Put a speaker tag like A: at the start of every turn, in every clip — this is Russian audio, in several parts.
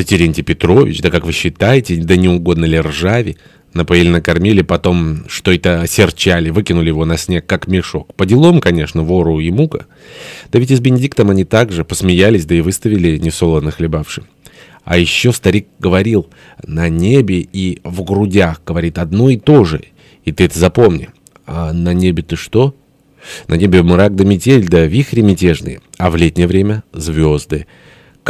A: Да Терентий Петрович, да как вы считаете, да не угодно ли ржави? Напоили, накормили, потом что это осерчали, выкинули его на снег, как мешок. По делам, конечно, вору и мука. Да ведь и с Бенедиктом они также посмеялись, да и выставили несолоно хлебавши. А еще старик говорил, на небе и в грудях, говорит, одно и то же. И ты это запомни. А на небе ты что? На небе мрак да метель, да вихри мятежные. А в летнее время звезды.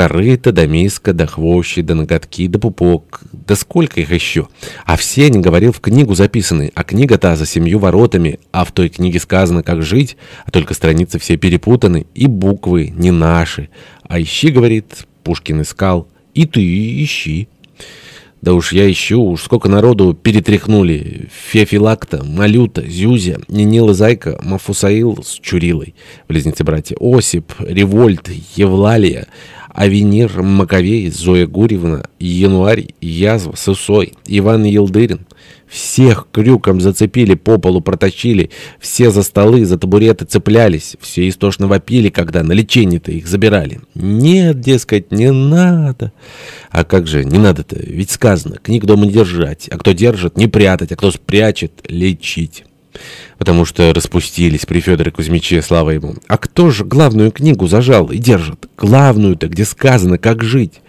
A: Корыто, да миска, да хвощи, да ноготки, да пупок, да сколько их еще. А все они, говорил, в книгу записаны, а книга та за семью воротами, а в той книге сказано, как жить, а только страницы все перепутаны, и буквы не наши. А ищи, говорит, Пушкин искал, и ты ищи. Да уж я ищу, уж сколько народу перетряхнули. Феофилакта, Малюта, Зюзя, Нинила Зайка, Мафусаил с Чурилой, близнецы-братья, Осип, Револьт, Евлалия, Авенир, Маковей, Зоя Гурьевна, Януарь, Язва, Сысой, Иван Елдырин. Всех крюком зацепили, по полу протащили, все за столы, за табуреты цеплялись, все истошно вопили, когда на лечение-то их забирали. Нет, дескать, не надо. А как же, не надо-то, ведь сказано, книг дома не держать, а кто держит, не прятать, а кто спрячет, лечить. Потому что распустились при Федоре Кузьмиче, слава ему. А кто же главную книгу зажал и держит? Главную-то, где сказано, как жить.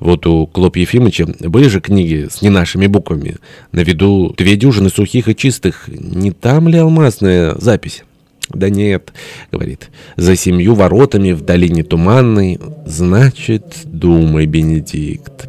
A: Вот у Клоп Ефимовича были же книги с не нашими буквами. На виду две дюжины сухих и чистых. Не там ли алмазная запись? Да нет, говорит, за семью воротами в долине туманной, значит, думай, Бенедикт.